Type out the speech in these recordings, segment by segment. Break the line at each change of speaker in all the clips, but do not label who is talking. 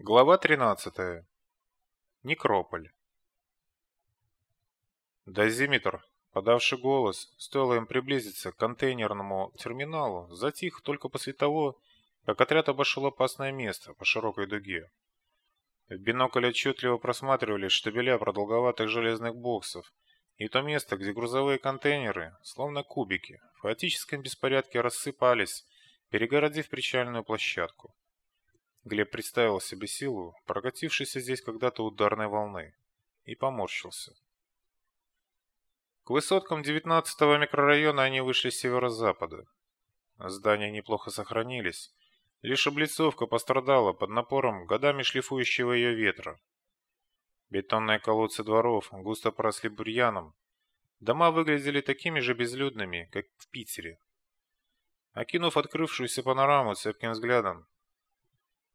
Глава 13. Некрополь. Дозиметр, подавший голос, стоило им приблизиться к контейнерному терминалу, затих только после того, как отряд обошел опасное место по широкой дуге. В бинокль отчетливо просматривались штабеля продолговатых железных боксов и то место, где грузовые контейнеры, словно кубики, в хаотическом беспорядке рассыпались, перегородив причальную площадку. Глеб представил себе силу, прокатившейся здесь когда-то ударной волны, и поморщился. К высоткам 19-го микрорайона они вышли с северо-запада. Здания неплохо сохранились, лишь облицовка пострадала под напором годами шлифующего ее ветра. Бетонные колодцы дворов густо поросли бурьяном. Дома выглядели такими же безлюдными, как в Питере. Окинув открывшуюся панораму цепким взглядом,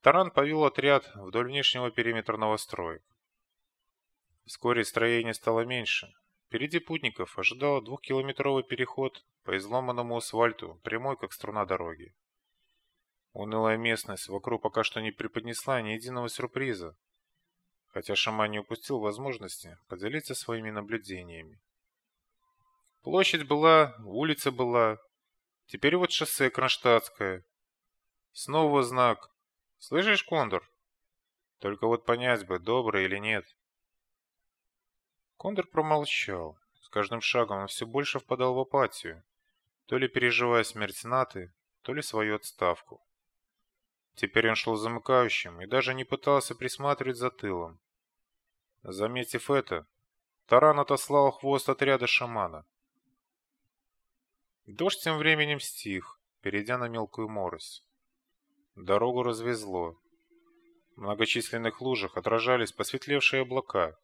Таран повел отряд вдоль внешнего периметра новостроек. Вскоре строение стало меньше. Впереди путников ожидал двухкилометровый переход по изломанному асфальту, прямой как струна дороги. Унылая местность вокруг пока что не преподнесла ни единого сюрприза, хотя шаман не упустил возможности поделиться своими наблюдениями. Площадь была, улица была, теперь вот шоссе Кронштадтское. Снова знак Слышишь, Кондор? Только вот понять бы, добрый или нет. Кондор промолчал. С каждым шагом он все больше впадал в апатию, то ли переживая смерть Наты, то ли свою отставку. Теперь он шел замыкающим и даже не пытался присматривать за тылом. Заметив это, Таран отослал хвост отряда шамана. Дождь тем временем стих, перейдя на мелкую морось. Дорогу развезло. В многочисленных лужах отражались посветлевшие облака.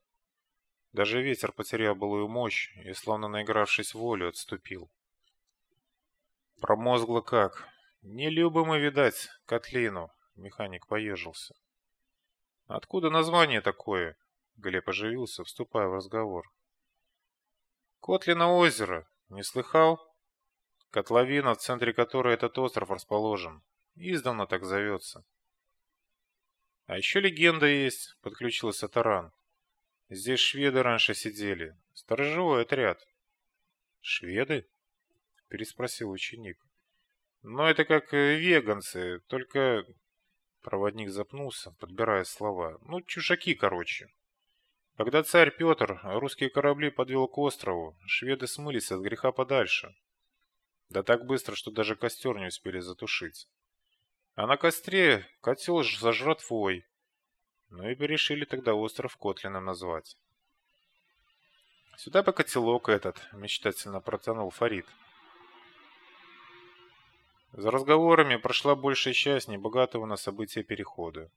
Даже ветер потерял былую мощь и, словно наигравшись волю, отступил. Промозгло как. Не любим мы, видать, котлину. Механик поежился. Откуда название такое? Глеб оживился, вступая в разговор. Котлина озеро. Не слыхал? Котловина, в центре которой этот остров расположен. Издавна так зовется. А еще легенда есть, подключился Таран. Здесь шведы раньше сидели. Сторожевой отряд. Шведы? Переспросил ученик. Но это как э, веганцы, только... Проводник запнулся, подбирая слова. Ну, чужаки, короче. Когда царь Петр русские корабли подвел к острову, шведы смылись от греха подальше. Да так быстро, что даже костер не успели затушить. А на костре котел за жратвой. Ну и решили тогда остров Котлином назвать. Сюда бы котелок этот, мечтательно протянул Фарид. За разговорами прошла большая часть небогатого на события перехода.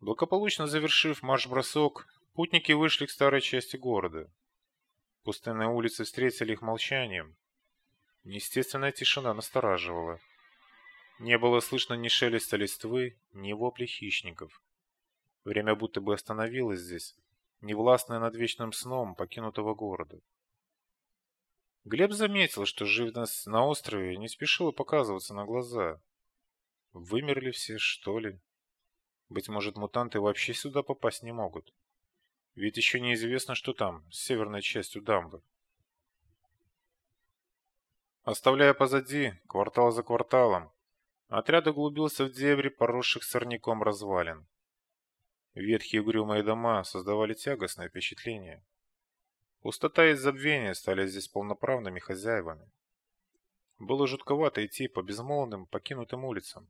Благополучно завершив марш-бросок, путники вышли к старой части города. Пустынные улицы встретили их молчанием. Естественная тишина настораживала. Не было слышно ни шелеста листвы, ни вопли хищников. Время будто бы остановилось здесь, невластное над вечным сном покинутого города. Глеб заметил, что живность на острове не спешила показываться на глаза. Вымерли все, что ли? Быть может, мутанты вообще сюда попасть не могут. Ведь еще неизвестно, что там, с северной частью дамбы. Оставляя позади, квартал за кварталом, Отряд углубился в дебри, поросших сорняком развалин. Ветхие угрюмые дома создавали тягостное впечатление. Пустота и забвение стали здесь полноправными хозяевами. Было жутковато идти по безмолвным, покинутым улицам.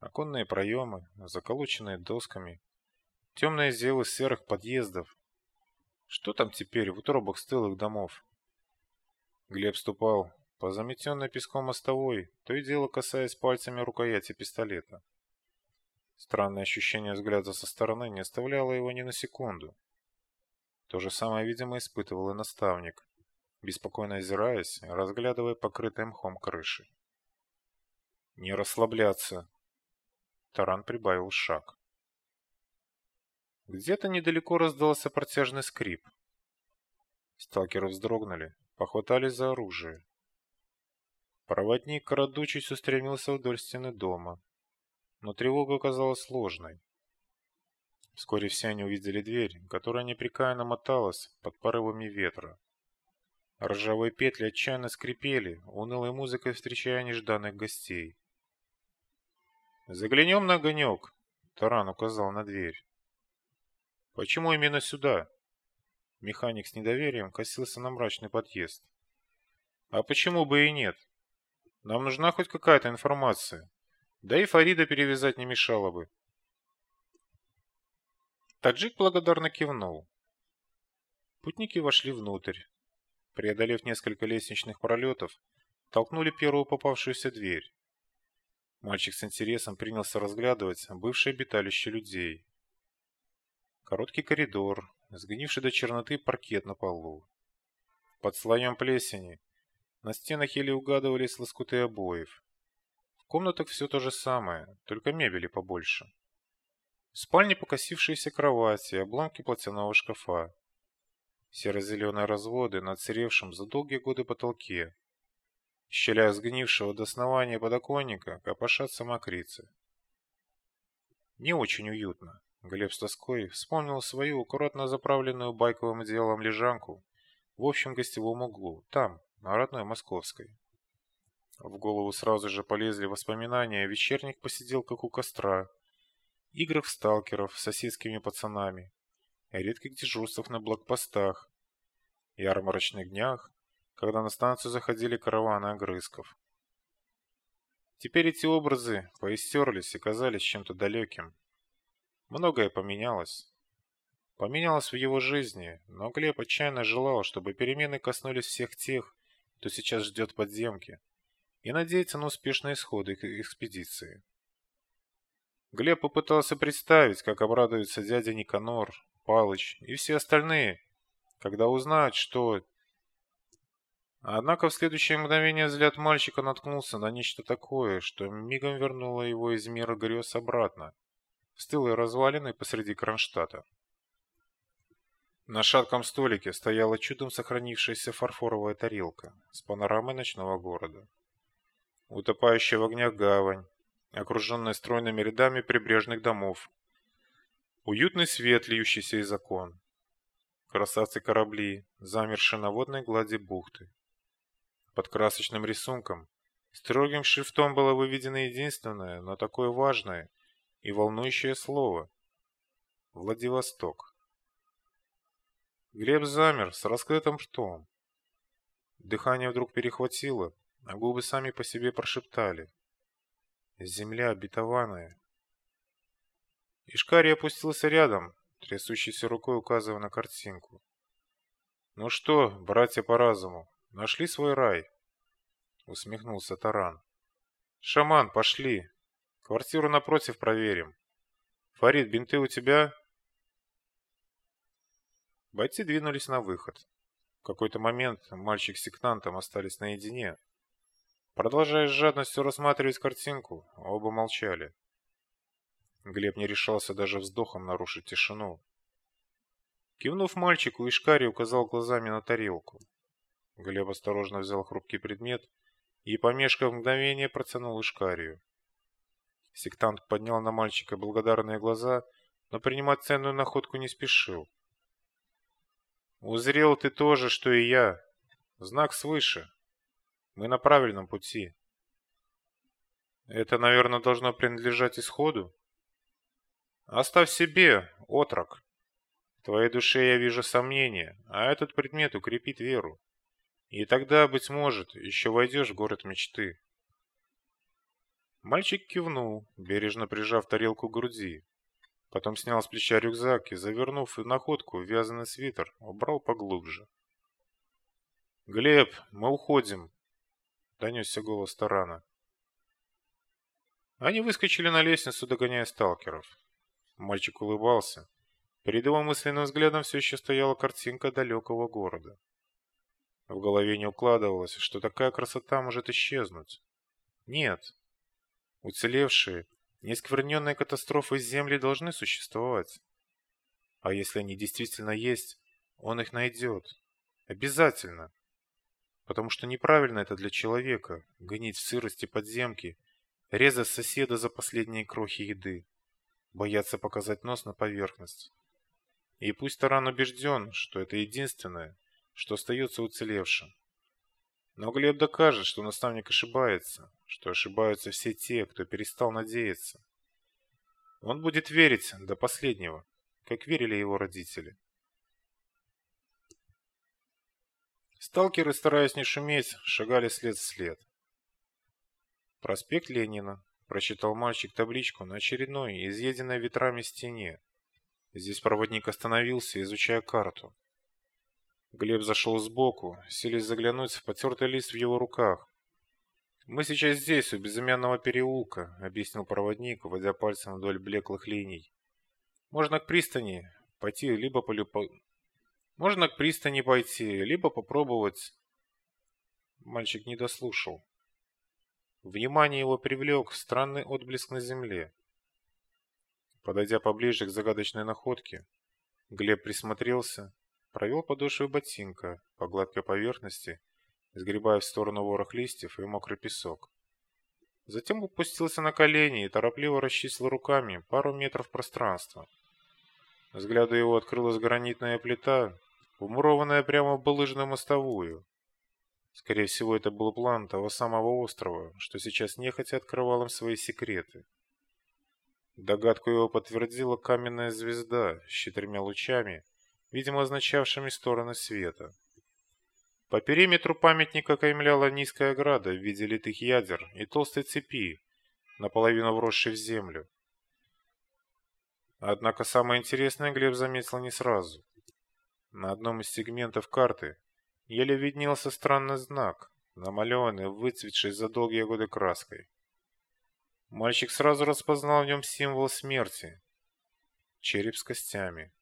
Оконные проемы, заколоченные досками, темные зевы серых подъездов. Что там теперь в утробах стылых домов? Глеб ступал по заметенной песком мостовой, то и дело касаясь пальцами рукояти пистолета. Странное ощущение взгляда со стороны не оставляло его ни на секунду. То же самое, видимо, испытывал и наставник, беспокойно озираясь, разглядывая покрытые мхом крыши. «Не расслабляться!» Таран прибавил шаг. Где-то недалеко раздался протяжный скрип. Сталкеры вздрогнули, похватались за оружие. Проводник, крадучись, устремился вдоль стены дома. но тревога оказалась сложной. Вскоре все они увидели дверь, которая непрекаянно моталась под порывами ветра. Ржавые петли отчаянно скрипели, унылой музыкой встречая нежданных гостей. «Заглянем на огонек», — Таран указал на дверь. «Почему именно сюда?» Механик с недоверием косился на мрачный подъезд. «А почему бы и нет? Нам нужна хоть какая-то информация. Да и Фарида перевязать не мешало бы». Таджик благодарно кивнул. Путники вошли внутрь. Преодолев несколько лестничных пролетов, толкнули первую попавшуюся дверь. Мальчик с интересом принялся разглядывать бывшее обиталище людей. Короткий коридор, сгнивший до черноты паркет на полу. Под слоем плесени на стенах еле угадывались лоскуты обоев. В комнатах все то же самое, только мебели побольше. В спальне покосившиеся кровати и обломки платяного шкафа. Серо-зеленые разводы на отсыревшем за долгие годы потолке. В сгнившего до основания подоконника копошатся мокрицы. Не очень уютно. Глеб с тоской вспомнил свою аккуратно заправленную байковым одеялом лежанку в общем гостевом углу, там, на родной Московской. В голову сразу же полезли воспоминания о вечерних посиделках у костра, играх в сталкеров с соседскими пацанами, редких дежурствах на блокпостах, ярмарочных днях, когда на станцию заходили караваны огрызков. Теперь эти образы поистерлись и казались чем-то далеким. Многое поменялось. Поменялось в его жизни, но Глеб отчаянно желал, чтобы перемены коснулись всех тех, кто сейчас ждет подземки, и надеется на успешные исходы экспедиции. Глеб попытался представить, как обрадуются дядя Никанор, Палыч и все остальные, когда узнают, что... Однако в следующее мгновение взгляд мальчика наткнулся на нечто такое, что мигом вернуло его из мира грез обратно, в стылые развалины посреди Кронштадта. На шатком столике стояла чудом сохранившаяся фарфоровая тарелка с панорамой ночного города. Утопающая в огнях гавань, окруженная стройными рядами прибрежных домов. Уютный свет, льющийся из окон. Красавцы корабли, замершие на водной глади бухты. Под красочным рисунком строгим шрифтом было выведено единственное, но такое важное и волнующее слово – Владивосток. Глеб замер с раскрытым ртом. Дыхание вдруг перехватило, а губы сами по себе прошептали – Земля обетованная. Ишкари опустился рядом, трясущейся рукой указывая на картинку. «Ну что, братья по разуму, нашли свой рай?» Усмехнулся Таран. «Шаман, пошли. Квартиру напротив проверим. Фарид, бинты у тебя?» Бойцы двинулись на выход. В какой-то момент мальчик с сектантом остались наедине, Продолжая с жадностью рассматривать картинку, оба молчали. Глеб не решался даже вздохом нарушить тишину. Кивнув мальчику, Ишкари указал глазами на тарелку. Глеб осторожно взял хрупкий предмет и, помешкав мгновение, протянул Ишкарию. Сектант поднял на мальчика благодарные глаза, но принимать ценную находку не спешил. «Узрел ты тоже, что и я. Знак свыше. Мы на правильном пути. Это, наверное, должно принадлежать исходу? Оставь себе, отрок. В твоей душе я вижу сомнения, а этот предмет укрепит веру. И тогда, быть может, еще войдешь в город мечты. Мальчик кивнул, бережно прижав тарелку к груди. Потом снял с плеча рюкзак и, завернув находку в вязаный свитер, убрал поглубже. «Глеб, мы уходим», донесся голос Тарана. Они выскочили на лестницу, догоняя сталкеров. Мальчик улыбался. Перед его мысленным взглядом все еще стояла картинка далекого города. В голове не укладывалось, что такая красота может исчезнуть. Нет. Уцелевшие, неискверненные катастрофы земли должны существовать. А если они действительно есть, он их найдет. Обязательно потому что неправильно это для человека – гнить в сырости подземки резать соседа за последние крохи еды, бояться показать нос на поверхность. И пусть Таран убежден, что это единственное, что остается уцелевшим. Но Глеб докажет, что наставник ошибается, что ошибаются все те, кто перестал надеяться. Он будет верить до последнего, как верили его родители. Сталкеры, стараясь не шуметь, шагали след в след. «Проспект Ленина», — прочитал мальчик табличку на очередной, изъеденной ветрами стене. Здесь проводник остановился, изучая карту. Глеб зашел сбоку, селись заглянуть в потертый лист в его руках. «Мы сейчас здесь, у безымянного переулка», — объяснил проводник, водя пальцем вдоль блеклых линий. «Можно к пристани пойти, либо по любо... Можно к пристани пойти, либо попробовать...» Мальчик не дослушал. Внимание его привлек странный отблеск на земле. Подойдя поближе к загадочной находке, Глеб присмотрелся, провел подошвой ботинка по гладкой поверхности, сгребая в сторону ворох листьев и мокрый песок. Затем опустился на колени и торопливо расчистил руками пару метров пространства. Взгляду его открылась гранитная плита, умурованная прямо в булыжную мостовую. Скорее всего, это был план того самого острова, что сейчас нехотя открывал им свои секреты. Догадку его подтвердила каменная звезда с четырьмя лучами, видимо, означавшими стороны света. По периметру памятника каймляла низкая ограда в виде литых ядер и толстой цепи, наполовину вросшей в землю. Однако самое интересное Глеб заметил не сразу. На одном из сегментов карты еле виднелся странный знак, намалеванный, выцветший за долгие годы краской. Мальчик сразу распознал в нем символ смерти. Череп с костями.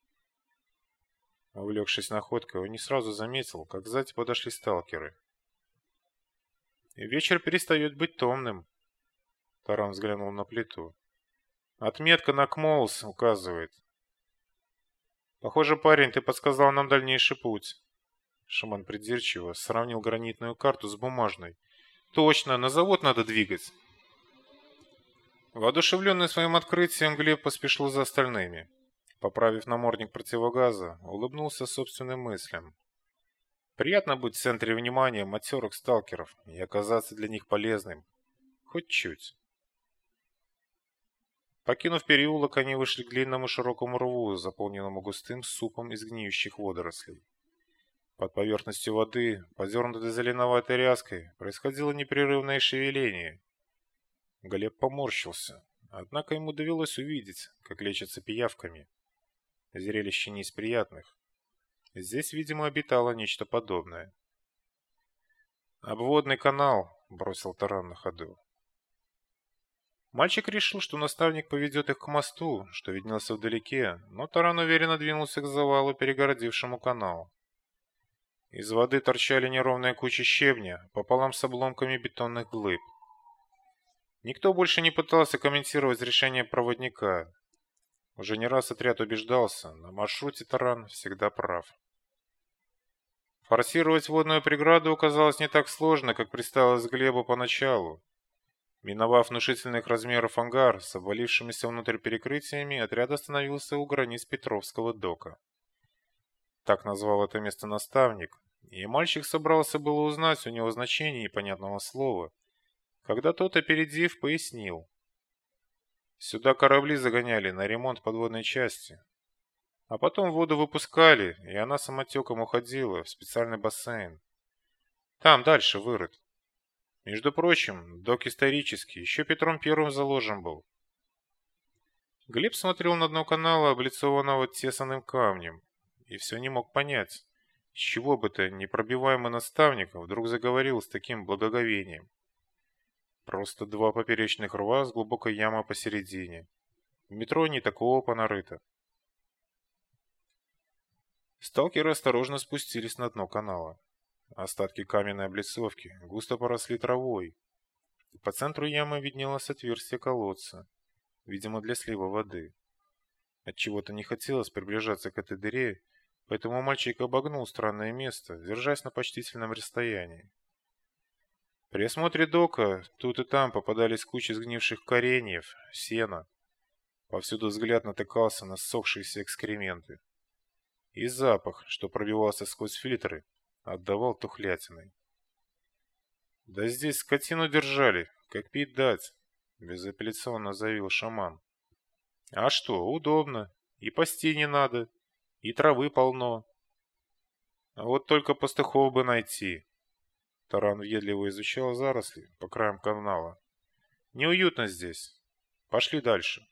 Увлекшись находкой, он не сразу заметил, как сзади подошли сталкеры. Вечер перестает быть томным. Таран взглянул на плиту. Отметка на Кмоус указывает. Похоже, парень, ты подсказал нам дальнейший путь. Шаман придирчиво сравнил гранитную карту с бумажной. Точно, на завод надо двигать. Воодушевленный своим открытием, Глеб поспешил за остальными. Поправив намордник противогаза, улыбнулся собственным мыслям. Приятно быть в центре внимания матерых сталкеров и оказаться для них полезным. Хоть чуть. Покинув переулок, они вышли к длинному широкому рву, заполненному густым супом из гниющих водорослей. Под поверхностью воды, подернутой зеленоватой ряской, происходило непрерывное шевеление. Глеб поморщился, однако ему довелось увидеть, как лечатся пиявками. Зрелище не из приятных. Здесь, видимо, обитало нечто подобное. «Обводный канал», — бросил Таран на ходу. Мальчик решил, что наставник поведет их к мосту, что виднелся вдалеке, но Таран уверенно двинулся к завалу, перегородившему канал. Из воды торчали неровные кучи щебня, пополам с обломками бетонных глыб. Никто больше не пытался комментировать решение проводника. Уже не раз отряд убеждался, на маршруте Таран всегда прав. Форсировать водную преграду оказалось не так сложно, как представилось Глебу поначалу. Миновав внушительных размеров ангар с обвалившимися внутрь перекрытиями, отряд остановился у границ Петровского дока. Так назвал это место наставник, и мальчик собрался было узнать у него значение непонятного слова, когда тот, опередив, пояснил. Сюда корабли загоняли на ремонт подводной части, а потом воду выпускали, и она самотеком уходила в специальный бассейн. Там дальше вырыт. Между прочим, док исторический, еще Петром Первым заложен был. Глеб смотрел на дно канала, облицованного тесаным камнем, и все не мог понять, с чего бы то непробиваемый наставник вдруг заговорил с таким благоговением. Просто два поперечных рва с глубокой ямой посередине. В метро не такого понарыто. Сталкеры осторожно спустились на дно канала. Остатки каменной облицовки густо поросли травой. По центру ямы виднелось отверстие колодца, видимо для слива воды. Отчего-то не хотелось приближаться к этой дыре Поэтому мальчик обогнул странное место, держась на почтительном расстоянии. При осмотре дока тут и там попадались кучи сгнивших кореньев, сена. Повсюду взгляд натыкался на ссохшиеся экскременты. И запах, что пробивался сквозь фильтры, отдавал тухлятиной. «Да здесь скотину держали, как пить дать», — безапелляционно заявил шаман. «А что, удобно, и пасти не надо, и травы полно. А вот только пастухов бы найти». Таран въедливо изучал заросли по краям канала. «Неуютно здесь. Пошли дальше».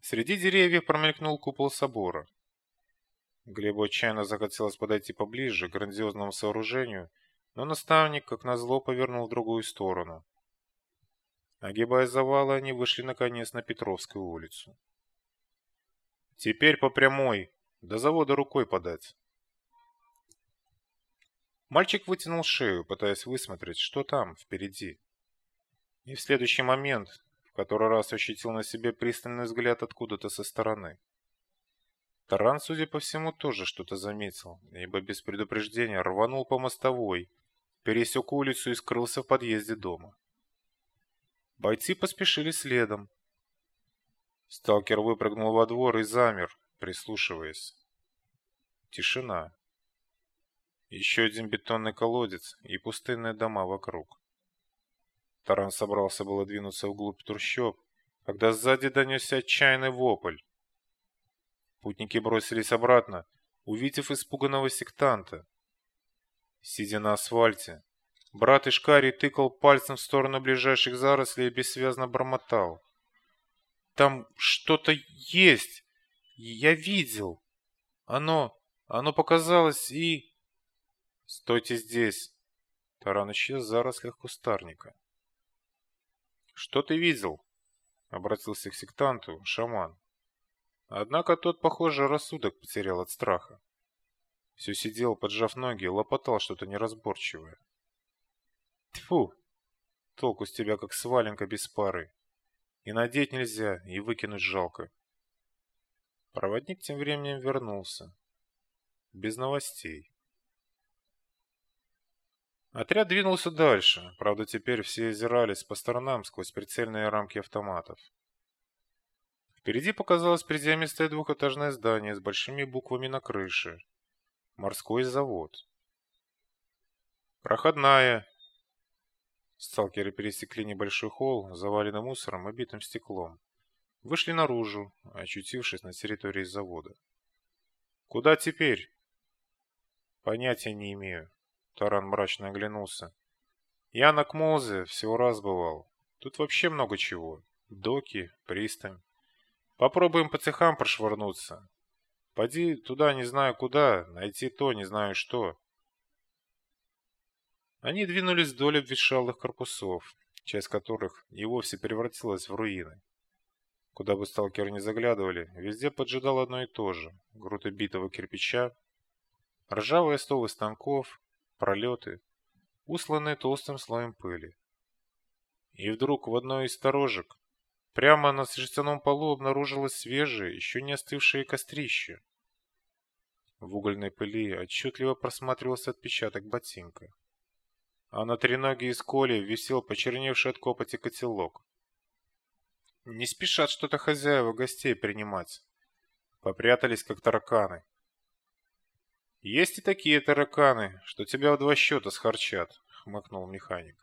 Среди деревьев промелькнул купол собора. Глебу отчаянно захотелось подойти поближе к грандиозному сооружению, но наставник, как назло, повернул в другую сторону. Огибая завалы, они вышли наконец на Петровскую улицу. «Теперь по прямой, до завода рукой подать». Мальчик вытянул шею, пытаясь высмотреть, что там, впереди. И в следующий момент в который раз ощутил на себе пристальный взгляд откуда-то со стороны. Таран, судя по всему, тоже что-то заметил, ибо без предупреждения рванул по мостовой, пересек улицу и скрылся в подъезде дома. Бойцы поспешили следом. Сталкер выпрыгнул во двор и замер, прислушиваясь. Тишина. Еще один бетонный колодец и пустынные дома вокруг. Таран собрался было двинуться вглубь трущоб, когда сзади донесся отчаянный вопль. Путники бросились обратно, увидев испуганного сектанта. Сидя на асфальте, брат Ишкари тыкал пальцем в сторону ближайших зарослей и бессвязно бормотал. «Там что-то есть! Я видел! Оно... оно показалось и...» «Стойте здесь!» Таран исчез в зарослях кустарника. «Что ты видел?» — обратился к сектанту шаман. Однако тот, похоже, рассудок потерял от страха. Все сидел, поджав ноги, лопотал что-то неразборчивое. Тьфу! Толку с тебя, как сваленка без пары. И надеть нельзя, и выкинуть жалко. Проводник тем временем вернулся. Без новостей. Отряд двинулся дальше, правда теперь все озирались по сторонам сквозь прицельные рамки автоматов. Впереди показалось приземистое двухэтажное здание с большими буквами на крыше. Морской завод. Проходная. Сталкеры пересекли небольшой холл, заваленный мусором и битым стеклом. Вышли наружу, очутившись на территории завода. Куда теперь? Понятия не имею. Таран мрачно оглянулся. Я на Кмолзе всего раз бывал. Тут вообще много чего. Доки, пристань. Попробуем по цехам прошвырнуться. Поди туда не знаю куда, найти то не знаю что. Они двинулись вдоль обветшалых корпусов, часть которых и вовсе превратилась в руины. Куда бы сталкеры не заглядывали, везде поджидал одно и то же. Груды битого кирпича, ржавые столы станков, пролеты, усланные толстым слоем пыли. И вдруг в одной из сторожек прямо на жестяном полу обнаружилось свежее, еще не остывшее кострище. В угольной пыли отчетливо просматривался отпечаток ботинка. А на треноге из коли висел почерневший от копоти котелок. Не спешат что-то хозяева гостей принимать. Попрятались, как тараканы. «Есть и такие тараканы, что тебя в два счета схарчат», — хмыкнул механик.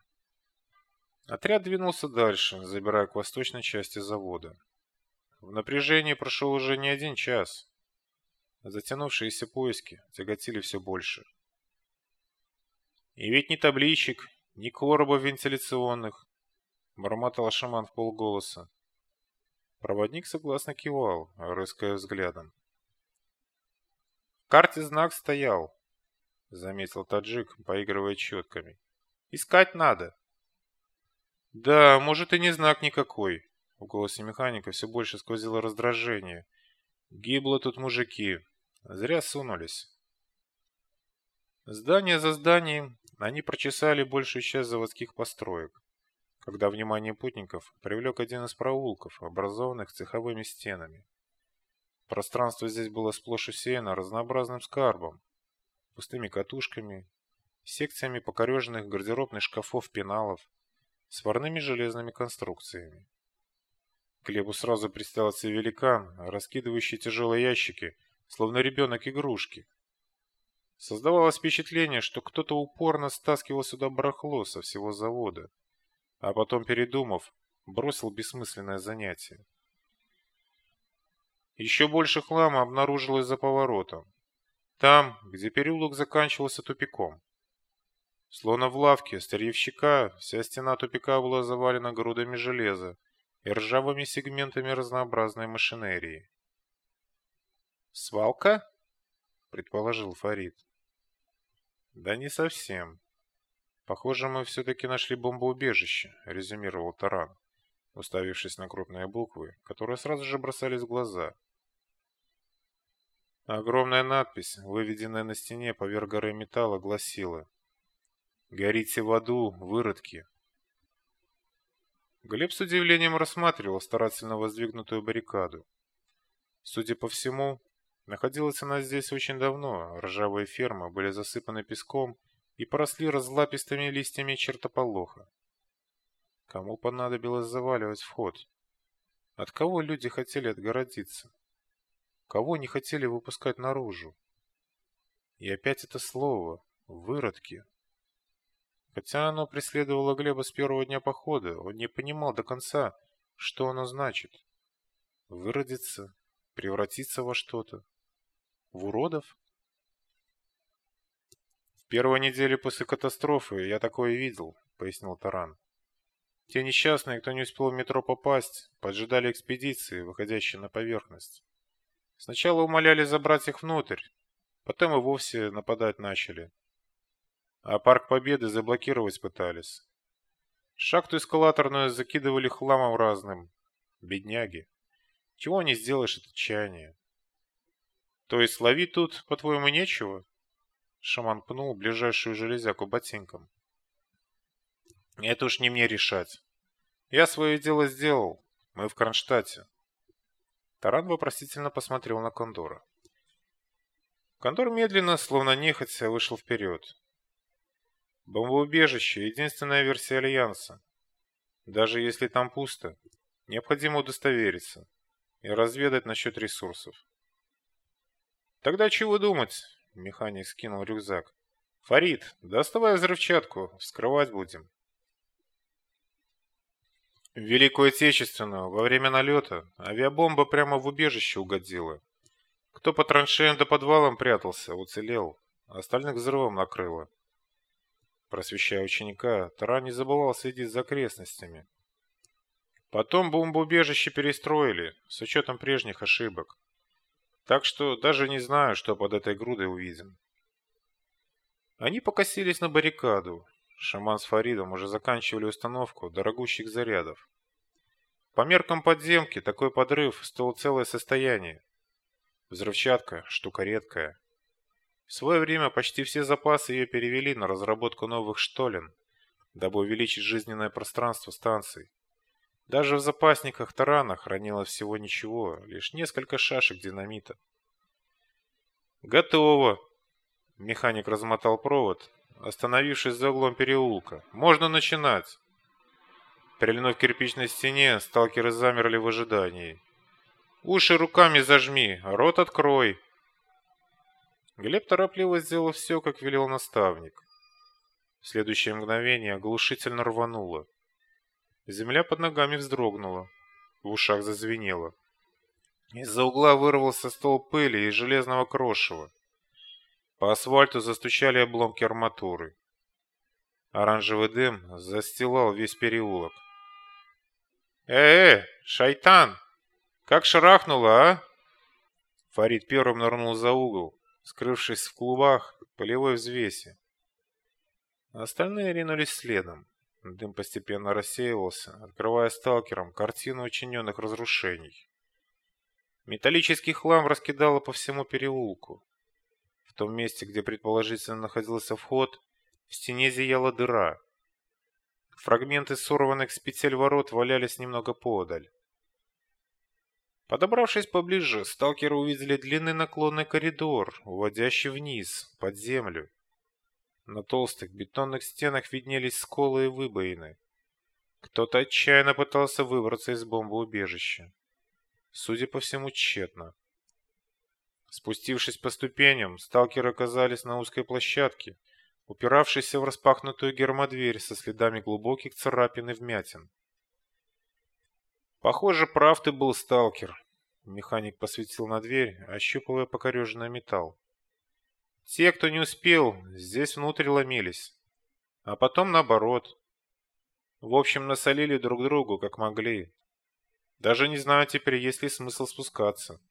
Отряд двинулся дальше, забирая к восточной части завода. В напряжении прошел уже не один час. Затянувшиеся поиски тяготили все больше. «И ведь ни табличек, ни коробов вентиляционных», — бормотал шаман в полголоса. Проводник согласно кивал, рыская взглядом карте знак стоял, заметил таджик, поигрывая четками. Искать надо. Да, может и не знак никакой. В голосе механика все больше сквозило раздражение. Гибло тут мужики. Зря сунулись. Здание за зданием они прочесали большую часть заводских построек, когда внимание путников привлек один из проулков, образованных цеховыми стенами. Пространство здесь было сплошь усеяно разнообразным скарбом, пустыми катушками, секциями покореженных гардеробных шкафов пеналов, сварными железными конструкциями. Глебу сразу представился великан, раскидывающий тяжелые ящики, словно ребенок игрушки. Создавалось впечатление, что кто-то упорно стаскивал сюда барахло со всего завода, а потом, передумав, бросил бессмысленное занятие. Еще больше хлама обнаружилось за поворотом. Там, где переулок заканчивался тупиком. Словно в лавке старьевщика, вся стена тупика была завалена грудами железа и ржавыми сегментами разнообразной машинерии. «Свалка?» — предположил Фарид. «Да не совсем. Похоже, мы все-таки нашли бомбоубежище», — резюмировал Таран, уставившись на крупные буквы, которые сразу же бросались в глаза. Огромная надпись, выведенная на стене поверх горы металла, гласила «Горите в аду, выродки!». Глеб с удивлением рассматривал старательно воздвигнутую баррикаду. Судя по всему, находилась она здесь очень давно, ржавые фермы были засыпаны песком и поросли разлапистыми листьями чертополоха. Кому понадобилось заваливать вход? От кого люди хотели отгородиться? Кого не хотели выпускать наружу? И опять это слово «выродки». Хотя оно преследовало Глеба с первого дня похода, он не понимал до конца, что оно значит. Выродиться, превратиться во что-то. В уродов? В первой неделе после катастрофы я такое видел, пояснил Таран. Те несчастные, кто не успел в метро попасть, поджидали экспедиции, выходящие на поверхность. Сначала умоляли забрать их внутрь, потом и вовсе нападать начали. А парк Победы заблокировать пытались. Шахту эскалаторную закидывали хламом разным. Бедняги. Чего не сделаешь от отчаяния. То есть ловить тут, по-твоему, нечего? Шаман пнул ближайшую железяку ботинком. Это уж не мне решать. Я свое дело сделал. Мы в Кронштадте. Таран вопросительно посмотрел на Кондора. Кондор медленно, словно нехотя, вышел вперед. Бомбоубежище — единственная версия Альянса. Даже если там пусто, необходимо удостовериться и разведать насчет ресурсов. «Тогда чего думать?» — механик скинул рюкзак. «Фарид, доставай взрывчатку, вскрывать будем». Великую Отечественную во время налета авиабомба прямо в убежище угодила. Кто по траншеям до подвалам прятался, уцелел, а остальных взрывом накрыло. Просвещая ученика, Тара не забывал следить за окрестностями. Потом бомбоубежище перестроили, с учетом прежних ошибок. Так что даже не знаю, что под этой грудой увидим. Они покосились на баррикаду, Шаман с Фаридом уже заканчивали установку дорогущих зарядов. По меркам подземки такой подрыв стоил целое состояние. Взрывчатка – штука редкая. В свое время почти все запасы ее перевели на разработку новых штолен, дабы увеличить жизненное пространство станций. Даже в запасниках тарана хранилось всего ничего, лишь несколько шашек динамита. «Готово!» Механик размотал провод, остановившись за углом переулка. «Можно начинать!» Прильнув к кирпичной стене, сталкеры замерли в ожидании. «Уши руками зажми, рот открой!» Глеб торопливо сделал все, как велел наставник. В следующее мгновение оглушительно рвануло. Земля под ногами вздрогнула, в ушах зазвенело. Из-за угла вырвался стол пыли и железного крошева. По асфальту застучали обломки арматуры. Оранжевый дым застилал весь переулок. «Э-э, шайтан! Как шарахнуло, а?» Фарид первым нырнул за угол, скрывшись в клубах полевой взвеси. Остальные ринулись следом. Дым постепенно рассеивался, открывая сталкерам картину учиненных разрушений. Металлический хлам раскидало по всему переулку том месте, где предположительно находился вход, в стене зияла дыра. Фрагменты сорванных с петель ворот валялись немного подаль. Подобравшись поближе, сталкеры увидели длинный наклонный коридор, уводящий вниз, под землю. На толстых бетонных стенах виднелись сколы и выбоины. Кто-то отчаянно пытался выбраться из бомбоубежища. Судя по всему, тщетно. Спустившись по ступеням, сталкеры оказались на узкой площадке, упиравшейся в распахнутую гермодверь со следами глубоких царапин и вмятин. Похоже, прав ты был, сталкер. Механик посветил на дверь, ощупывая покореженный металл. Те, кто не успел, здесь внутрь ломились. А потом наоборот. В общем, насолили друг другу, как могли. Даже не знаю теперь, есть ли смысл спускаться.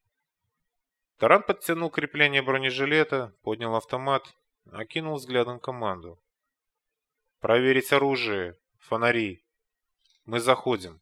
Таран подтянул крепление бронежилета, поднял автомат, окинул взглядом команду. «Проверить оружие, фонари. Мы заходим».